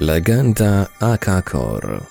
Legenda Akakor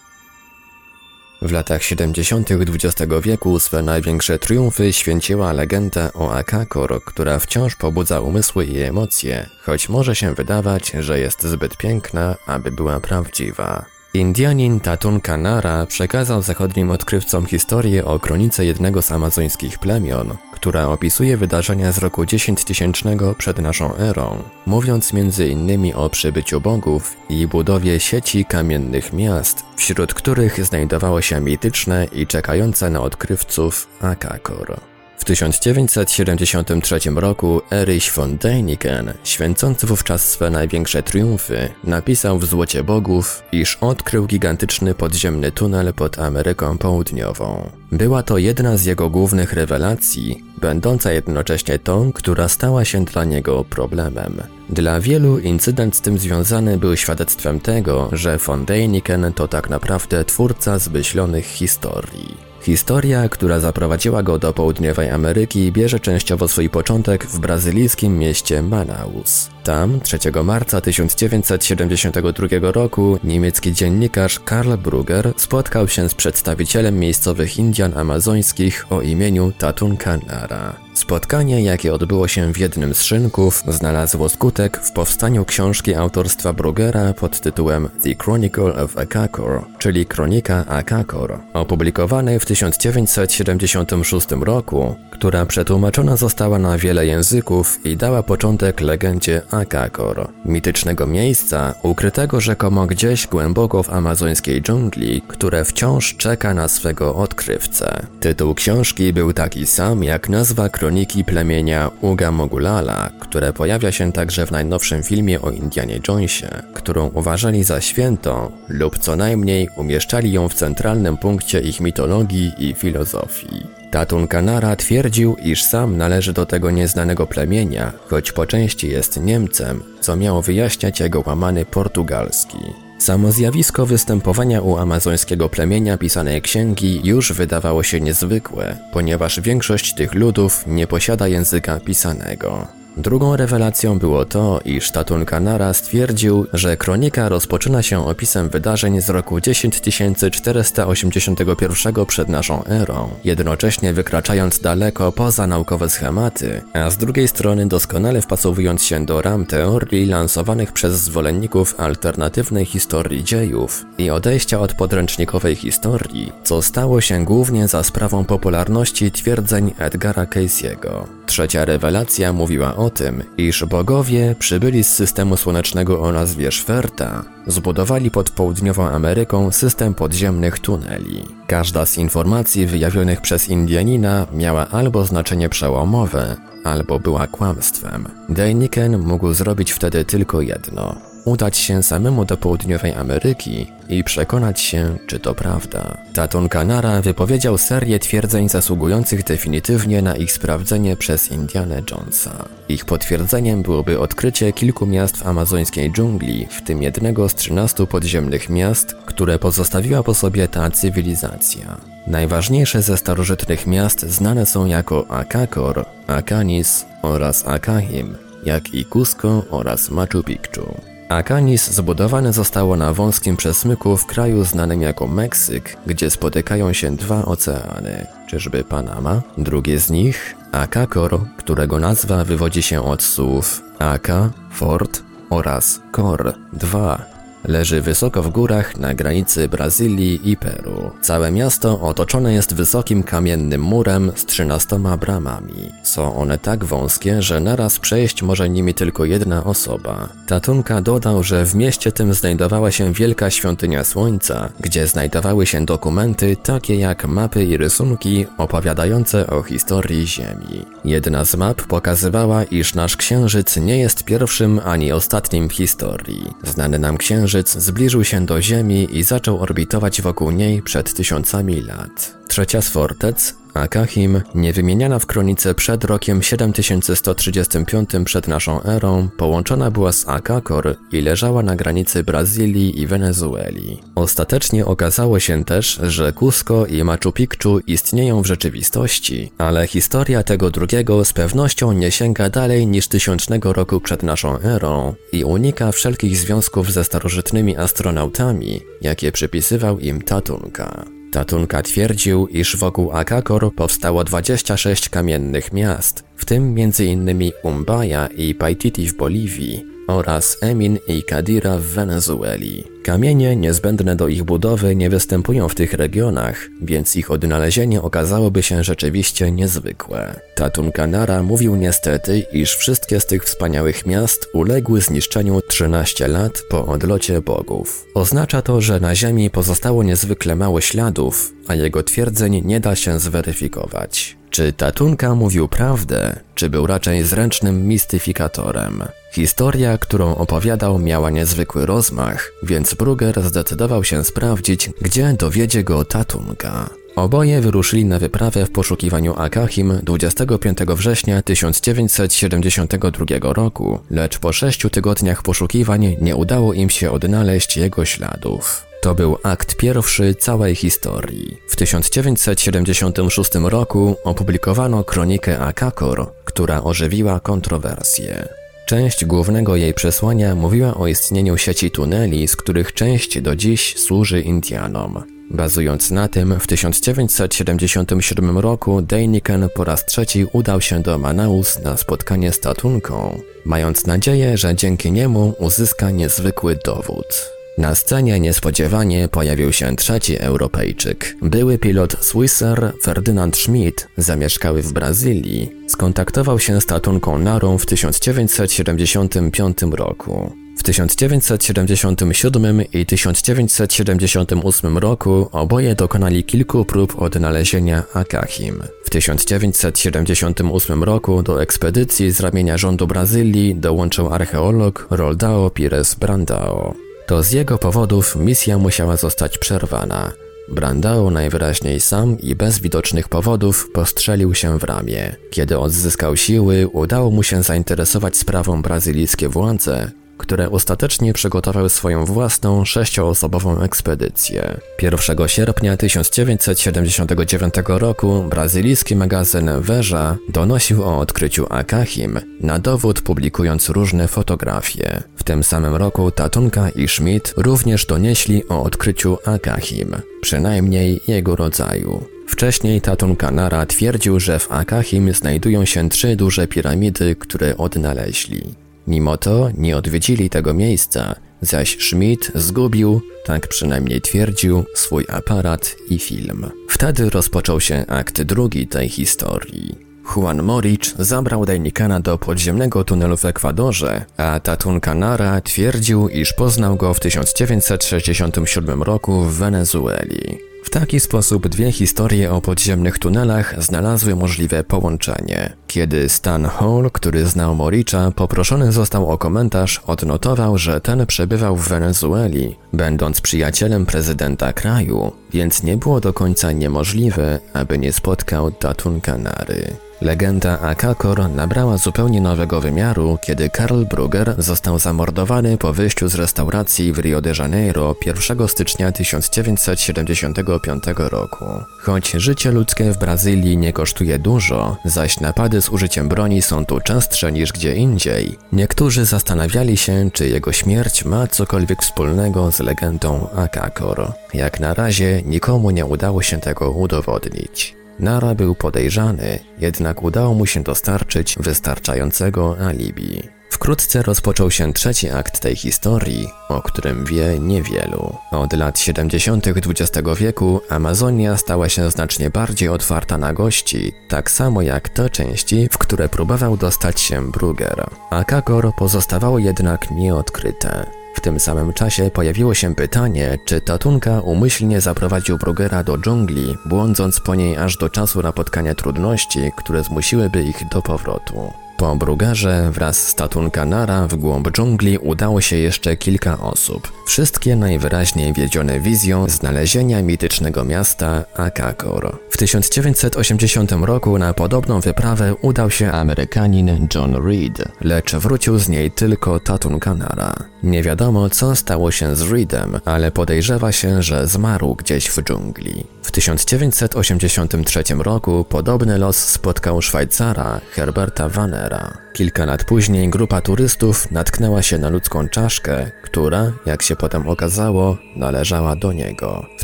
W latach 70. XX wieku swe największe triumfy święciła legenda o Akakor, która wciąż pobudza umysły i emocje, choć może się wydawać, że jest zbyt piękna, aby była prawdziwa. Indianin Tatun Kanara przekazał zachodnim odkrywcom historię o kronice jednego z amazońskich plemion, która opisuje wydarzenia z roku 10 tysięcznego przed naszą erą, mówiąc m.in. o przybyciu bogów i budowie sieci kamiennych miast, wśród których znajdowało się mityczne i czekające na odkrywców Akakor. W 1973 roku Erich von Däniken, święcący wówczas swe największe triumfy, napisał w Złocie Bogów, iż odkrył gigantyczny podziemny tunel pod Ameryką Południową. Była to jedna z jego głównych rewelacji, będąca jednocześnie tą, która stała się dla niego problemem. Dla wielu incydent z tym związany był świadectwem tego, że von Däniken to tak naprawdę twórca zmyślonych historii. Historia, która zaprowadziła go do południowej Ameryki, bierze częściowo swój początek w brazylijskim mieście Manaus. Tam 3 marca 1972 roku niemiecki dziennikarz Karl Brugger spotkał się z przedstawicielem miejscowych Indian amazońskich o imieniu Tatun Kanara. Spotkanie, jakie odbyło się w jednym z szynków, znalazło skutek w powstaniu książki autorstwa Brugera pod tytułem The Chronicle of Akakor, czyli Kronika Akakor, opublikowanej w 1976 roku, która przetłumaczona została na wiele języków i dała początek legendzie Akakor, mitycznego miejsca ukrytego rzekomo gdzieś głęboko w amazońskiej dżungli, które wciąż czeka na swego odkrywcę. Tytuł książki był taki sam jak nazwa kroniki plemienia Uga Mogulala, które pojawia się także w najnowszym filmie o Indianie Jonesie, którą uważali za świętą lub co najmniej umieszczali ją w centralnym punkcie ich mitologii i filozofii. Tatun Kanara twierdził, iż sam należy do tego nieznanego plemienia, choć po części jest Niemcem, co miało wyjaśniać jego łamany portugalski. Samo zjawisko występowania u amazońskiego plemienia pisanej księgi już wydawało się niezwykłe, ponieważ większość tych ludów nie posiada języka pisanego. Drugą rewelacją było to, iż Tatun Kanara stwierdził, że kronika rozpoczyna się opisem wydarzeń z roku 10481 przed naszą erą, jednocześnie wykraczając daleko poza naukowe schematy, a z drugiej strony doskonale wpasowując się do ram teorii lansowanych przez zwolenników alternatywnej historii dziejów i odejścia od podręcznikowej historii, co stało się głównie za sprawą popularności twierdzeń Edgara Casey'ego. Trzecia rewelacja mówiła o tym, iż bogowie przybyli z systemu słonecznego o nazwie Szwerta, zbudowali pod południową Ameryką system podziemnych tuneli. Każda z informacji wyjawionych przez Indianina miała albo znaczenie przełomowe, albo była kłamstwem. Dejniken mógł zrobić wtedy tylko jedno – udać się samemu do południowej Ameryki i przekonać się, czy to prawda. Tatun Kanara wypowiedział serię twierdzeń zasługujących definitywnie na ich sprawdzenie przez Indiana Jonesa. Ich potwierdzeniem byłoby odkrycie kilku miast w amazońskiej dżungli, w tym jednego z 13 podziemnych miast, które pozostawiła po sobie ta cywilizacja. Najważniejsze ze starożytnych miast znane są jako Akakor, Akanis oraz Akahim, jak i Cusco oraz Machu Picchu. Akanis zbudowane zostało na wąskim przesmyku w kraju znanym jako Meksyk, gdzie spotykają się dwa oceany. Czyżby Panama? Drugie z nich Akakor, którego nazwa wywodzi się od słów Aka, fort oraz Kor, dwa, Leży wysoko w górach na granicy Brazylii i Peru. Całe miasto otoczone jest wysokim kamiennym murem z trzynastoma bramami. Są one tak wąskie, że naraz przejść może nimi tylko jedna osoba. Tatunka dodał, że w mieście tym znajdowała się wielka świątynia słońca, gdzie znajdowały się dokumenty takie jak mapy i rysunki opowiadające o historii Ziemi. Jedna z map pokazywała, iż nasz księżyc nie jest pierwszym ani ostatnim w historii. Znany nam księżyc zbliżył się do Ziemi i zaczął orbitować wokół niej przed tysiącami lat. Trzecia z fortec, Akahim, niewymieniana w kronice przed rokiem 7135 przed naszą erą, połączona była z Akakor i leżała na granicy Brazylii i Wenezueli. Ostatecznie okazało się też, że Cusco i Machu Picchu istnieją w rzeczywistości, ale historia tego drugiego z pewnością nie sięga dalej niż tysiącznego roku przed naszą erą i unika wszelkich związków ze starożytnymi astronautami, jakie przypisywał im Tatunka. Tatunka twierdził, iż wokół Akakor powstało 26 kamiennych miast, w tym m.in. Umbaya i Paititi w Boliwii oraz Emin i Kadira w Wenezueli. Kamienie niezbędne do ich budowy nie występują w tych regionach, więc ich odnalezienie okazałoby się rzeczywiście niezwykłe. Tatun Kanara mówił niestety, iż wszystkie z tych wspaniałych miast uległy zniszczeniu 13 lat po odlocie bogów. Oznacza to, że na Ziemi pozostało niezwykle mało śladów, a jego twierdzeń nie da się zweryfikować. Czy Tatunka mówił prawdę, czy był raczej zręcznym mistyfikatorem? Historia, którą opowiadał, miała niezwykły rozmach, więc Brugger zdecydował się sprawdzić, gdzie dowiedzie go Tatunka. Oboje wyruszyli na wyprawę w poszukiwaniu Akahim 25 września 1972 roku, lecz po sześciu tygodniach poszukiwań nie udało im się odnaleźć jego śladów. To był akt pierwszy całej historii. W 1976 roku opublikowano kronikę Akakor, która ożywiła kontrowersje. Część głównego jej przesłania mówiła o istnieniu sieci tuneli, z których część do dziś służy Indianom. Bazując na tym, w 1977 roku Dejniken po raz trzeci udał się do Manaus na spotkanie z Tatunką, mając nadzieję, że dzięki niemu uzyska niezwykły dowód. Na scenie niespodziewanie pojawił się trzeci Europejczyk. Były pilot Swisser Ferdynand Schmidt, zamieszkały w Brazylii, skontaktował się z Tatunką Narą w 1975 roku. W 1977 i 1978 roku oboje dokonali kilku prób odnalezienia Akahim. W 1978 roku do ekspedycji z ramienia rządu Brazylii dołączył archeolog Roldao Pires Brandao. To z jego powodów misja musiała zostać przerwana. Brandao najwyraźniej sam i bez widocznych powodów postrzelił się w ramię. Kiedy odzyskał siły, udało mu się zainteresować sprawą brazylijskie władze, które ostatecznie przygotowały swoją własną sześcioosobową ekspedycję. 1 sierpnia 1979 roku brazylijski magazyn Veja donosił o odkryciu Akahim, na dowód publikując różne fotografie. Tym samym roku Tatunka i Schmidt również donieśli o odkryciu Akahim, przynajmniej jego rodzaju. Wcześniej Tatun Kanara twierdził, że w Akahim znajdują się trzy duże piramidy, które odnaleźli. Mimo to nie odwiedzili tego miejsca, zaś Schmidt zgubił, tak przynajmniej twierdził, swój aparat i film. Wtedy rozpoczął się akt drugi tej historii. Juan Morich zabrał Dejnikana do podziemnego tunelu w Ekwadorze, a Tatun Canara twierdził, iż poznał go w 1967 roku w Wenezueli. W taki sposób dwie historie o podziemnych tunelach znalazły możliwe połączenie. Kiedy Stan Hall, który znał Moricza, poproszony został o komentarz, odnotował, że ten przebywał w Wenezueli, będąc przyjacielem prezydenta kraju, więc nie było do końca niemożliwe, aby nie spotkał Tatun Canary. Legenda Akakor nabrała zupełnie nowego wymiaru, kiedy Karl Brugger został zamordowany po wyjściu z restauracji w Rio de Janeiro 1 stycznia 1975 roku. Choć życie ludzkie w Brazylii nie kosztuje dużo, zaś napady z użyciem broni są tu częstsze niż gdzie indziej, niektórzy zastanawiali się, czy jego śmierć ma cokolwiek wspólnego z legendą Akakor. Jak na razie nikomu nie udało się tego udowodnić. Nara był podejrzany, jednak udało mu się dostarczyć wystarczającego alibi. Wkrótce rozpoczął się trzeci akt tej historii, o którym wie niewielu. Od lat 70. XX wieku Amazonia stała się znacznie bardziej otwarta na gości, tak samo jak te części, w które próbował dostać się Brugger. Akagor pozostawało jednak nieodkryte. Tym samym czasie pojawiło się pytanie, czy Tatunka umyślnie zaprowadził Brugera do dżungli, błądząc po niej aż do czasu napotkania trudności, które zmusiłyby ich do powrotu. Po Brugarze wraz z Tatunkanara w głąb dżungli udało się jeszcze kilka osób. Wszystkie najwyraźniej wiedzione wizją znalezienia mitycznego miasta Akakor. W 1980 roku na podobną wyprawę udał się Amerykanin John Reed, lecz wrócił z niej tylko Tatunkanara. Nie wiadomo co stało się z Reedem, ale podejrzewa się, że zmarł gdzieś w dżungli. W 1983 roku podobny los spotkał Szwajcara Herberta Wannera. Kilka lat później grupa turystów natknęła się na ludzką czaszkę, która, jak się potem okazało, należała do niego. W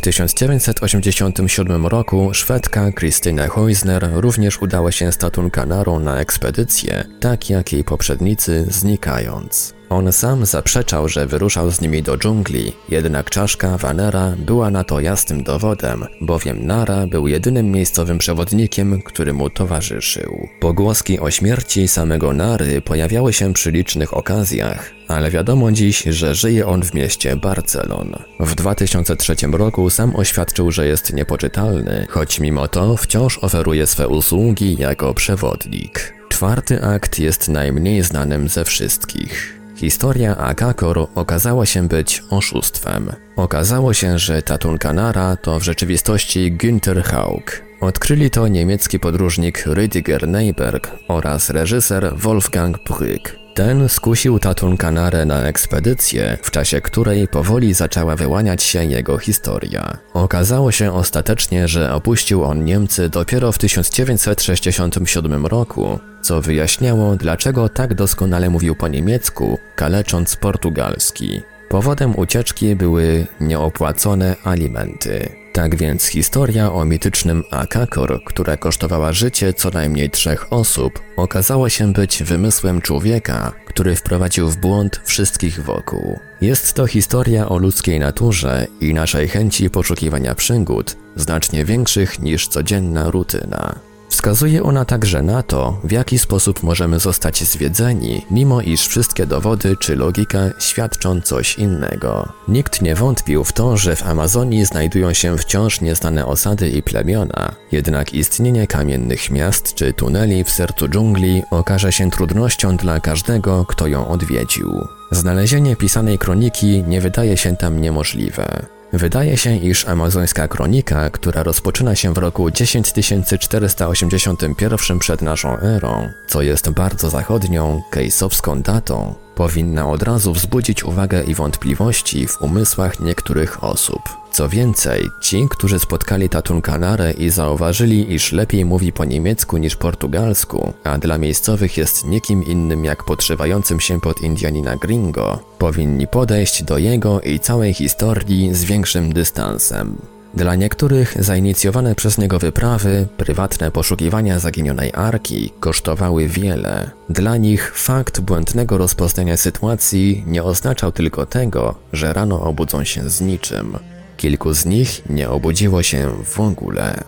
1987 roku Szwedka Christine Heusner również udała się z Tatunkanarą na ekspedycję, tak jak jej poprzednicy znikając. On sam zaprzeczał, że wyruszał z nimi do dżungli, jednak czaszka Vanera była na to jasnym dowodem, bowiem Nara był jedynym miejscowym przewodnikiem, który mu towarzyszył. Pogłoski o śmierci samego Nary pojawiały się przy licznych okazjach, ale wiadomo dziś, że żyje on w mieście Barcelon. W 2003 roku sam oświadczył, że jest niepoczytalny, choć mimo to wciąż oferuje swe usługi jako przewodnik. Czwarty akt jest najmniej znanym ze wszystkich. Historia Akakor okazała się być oszustwem. Okazało się, że Tatun Kanara to w rzeczywistości Günther Haug. Odkryli to niemiecki podróżnik Rüdiger Neyberg oraz reżyser Wolfgang Brück. Ten skusił Tatun Kanarę na ekspedycję, w czasie której powoli zaczęła wyłaniać się jego historia. Okazało się ostatecznie, że opuścił on Niemcy dopiero w 1967 roku, co wyjaśniało, dlaczego tak doskonale mówił po niemiecku, kalecząc portugalski. Powodem ucieczki były nieopłacone alimenty. Tak więc historia o mitycznym Akakor, która kosztowała życie co najmniej trzech osób, okazała się być wymysłem człowieka, który wprowadził w błąd wszystkich wokół. Jest to historia o ludzkiej naturze i naszej chęci poszukiwania przygód, znacznie większych niż codzienna rutyna. Wskazuje ona także na to, w jaki sposób możemy zostać zwiedzeni, mimo iż wszystkie dowody czy logika świadczą coś innego. Nikt nie wątpił w to, że w Amazonii znajdują się wciąż nieznane osady i plemiona, jednak istnienie kamiennych miast czy tuneli w sercu dżungli okaże się trudnością dla każdego, kto ją odwiedził. Znalezienie pisanej kroniki nie wydaje się tam niemożliwe. Wydaje się, iż amazońska kronika, która rozpoczyna się w roku 10481 przed naszą erą, co jest bardzo zachodnią, kejsowską datą, powinna od razu wzbudzić uwagę i wątpliwości w umysłach niektórych osób. Co więcej, ci, którzy spotkali Tatunkanarę i zauważyli, iż lepiej mówi po niemiecku niż portugalsku, a dla miejscowych jest nikim innym jak podszywającym się pod Indianina gringo, powinni podejść do jego i całej historii z większym dystansem. Dla niektórych zainicjowane przez niego wyprawy, prywatne poszukiwania zaginionej arki kosztowały wiele. Dla nich fakt błędnego rozpoznania sytuacji nie oznaczał tylko tego, że rano obudzą się z niczym. Kilku z nich nie obudziło się w ogóle.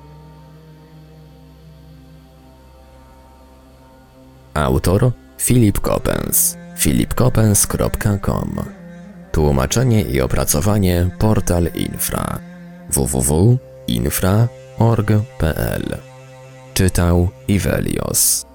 Autor Filip Kopens filipkopens.com Tłumaczenie i opracowanie Portal Infra www.infra.org.pl Czytał Ivelios